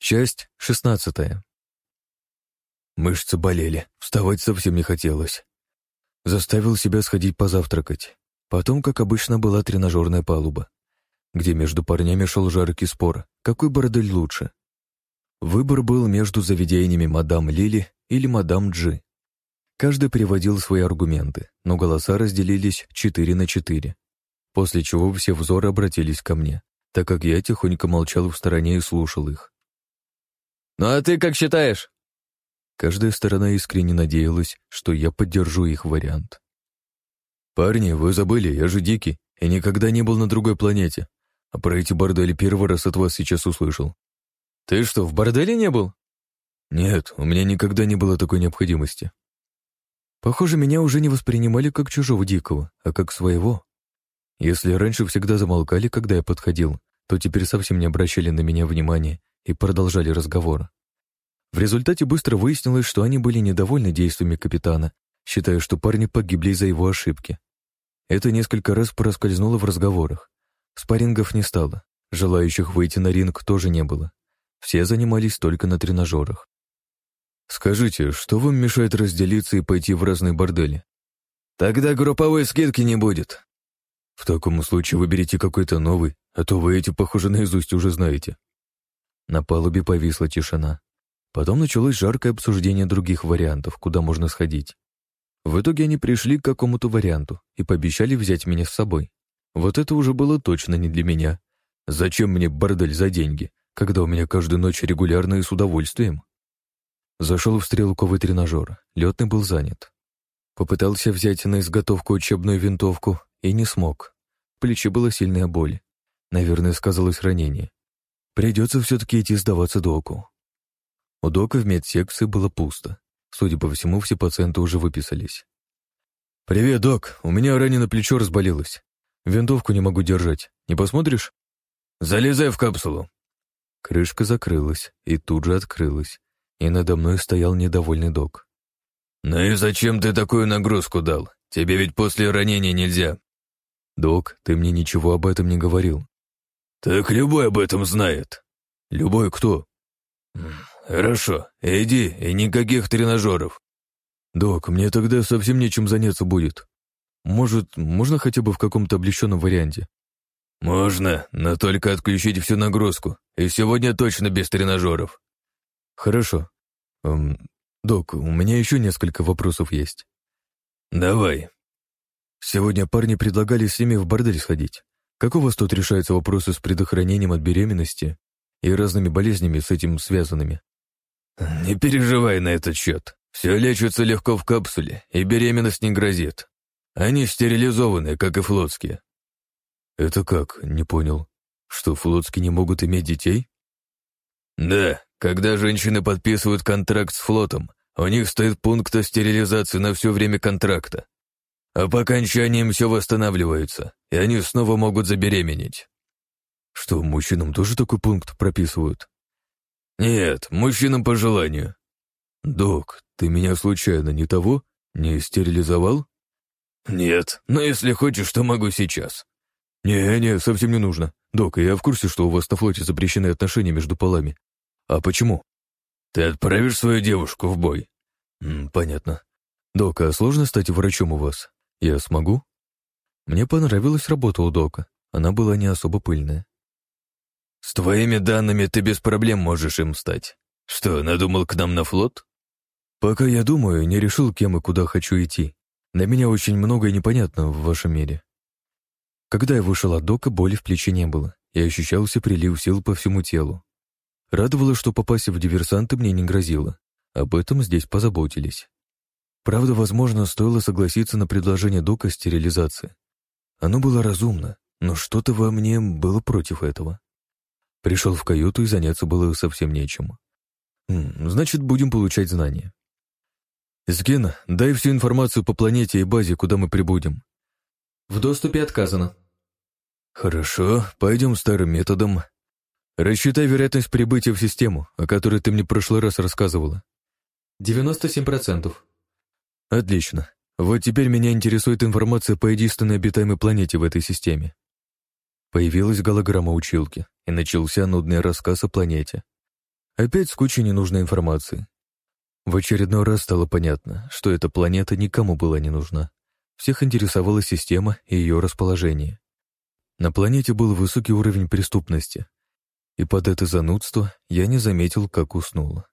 Часть шестнадцатая. Мышцы болели, вставать совсем не хотелось. Заставил себя сходить позавтракать. Потом, как обычно, была тренажерная палуба, где между парнями шел жаркий спор, какой бордель лучше. Выбор был между заведениями мадам Лили или мадам Джи. Каждый приводил свои аргументы, но голоса разделились четыре на четыре, после чего все взоры обратились ко мне, так как я тихонько молчал в стороне и слушал их. «Ну а ты как считаешь?» Каждая сторона искренне надеялась, что я поддержу их вариант. «Парни, вы забыли, я же дикий и никогда не был на другой планете. А про эти бордели первый раз от вас сейчас услышал». «Ты что, в борделе не был?» «Нет, у меня никогда не было такой необходимости». Похоже, меня уже не воспринимали как чужого дикого, а как своего. Если раньше всегда замолкали, когда я подходил, то теперь совсем не обращали на меня внимания и продолжали разговор. В результате быстро выяснилось, что они были недовольны действиями капитана, считая, что парни погибли из-за его ошибки. Это несколько раз проскользнуло в разговорах. Спаррингов не стало, желающих выйти на ринг тоже не было. Все занимались только на тренажерах. «Скажите, что вам мешает разделиться и пойти в разные бордели?» «Тогда групповой скидки не будет». «В таком случае выберите какой-то новый, а то вы эти, похоже, наизусть уже знаете». На палубе повисла тишина. Потом началось жаркое обсуждение других вариантов, куда можно сходить. В итоге они пришли к какому-то варианту и пообещали взять меня с собой. Вот это уже было точно не для меня. Зачем мне бордель за деньги, когда у меня каждую ночь регулярно и с удовольствием? Зашел в стрелковый тренажер, летный был занят. Попытался взять на изготовку учебную винтовку и не смог. В плече была сильная боль. Наверное, сказалось ранение. Придется все-таки идти сдаваться доку. У дока в медсекции было пусто. Судя по всему, все пациенты уже выписались. «Привет, док. У меня ранено плечо разболелось. Винтовку не могу держать. Не посмотришь?» «Залезай в капсулу». Крышка закрылась и тут же открылась, и надо мной стоял недовольный док. «Ну и зачем ты такую нагрузку дал? Тебе ведь после ранения нельзя». «Док, ты мне ничего об этом не говорил. «Так любой об этом знает». «Любой кто?» «Хорошо, иди, и никаких тренажеров». «Док, мне тогда совсем нечем заняться будет. Может, можно хотя бы в каком-то облегченном варианте?» «Можно, но только отключить всю нагрузку, и сегодня точно без тренажеров». «Хорошо. Эм, док, у меня еще несколько вопросов есть». «Давай». Сегодня парни предлагали с ними в бордель сходить. Как у вас тут решаются вопросы с предохранением от беременности и разными болезнями с этим связанными? Не переживай на этот счет. Все лечится легко в капсуле, и беременность не грозит. Они стерилизованы, как и флотские. Это как? Не понял. Что, флотские не могут иметь детей? Да, когда женщины подписывают контракт с флотом, у них стоит пункт о стерилизации на все время контракта. А по окончаниям все восстанавливается, и они снова могут забеременеть. Что, мужчинам тоже такой пункт прописывают? Нет, мужчинам по желанию. Док, ты меня случайно не того не стерилизовал? Нет, но если хочешь, то могу сейчас. Не-не, совсем не нужно. Док, я в курсе, что у вас на флоте запрещены отношения между полами. А почему? Ты отправишь свою девушку в бой. М, понятно. Док, а сложно стать врачом у вас? Я смогу? Мне понравилась работа у Дока. Она была не особо пыльная. С твоими данными ты без проблем можешь им стать. Что, надумал к нам на флот? Пока я думаю, не решил, кем и куда хочу идти. На меня очень многое непонятно в вашем мире. Когда я вышел от дока, боли в плече не было. Я ощущался прилив сил по всему телу. Радовало, что попасть в диверсанты мне не грозило. Об этом здесь позаботились. Правда, возможно, стоило согласиться на предложение Дока стерилизации. Оно было разумно, но что-то во мне было против этого. Пришел в каюту и заняться было совсем нечем. Значит, будем получать знания. Сген, дай всю информацию по планете и базе, куда мы прибудем. В доступе отказано. Хорошо, пойдем старым методом. Рассчитай вероятность прибытия в систему, о которой ты мне в прошлый раз рассказывала. 97%. Отлично. Вот теперь меня интересует информация по единственной обитаемой планете в этой системе. Появилась голограмма училки, и начался нудный рассказ о планете. Опять с кучей ненужной информации. В очередной раз стало понятно, что эта планета никому была не нужна. Всех интересовала система и ее расположение. На планете был высокий уровень преступности, и под это занудство я не заметил, как уснул.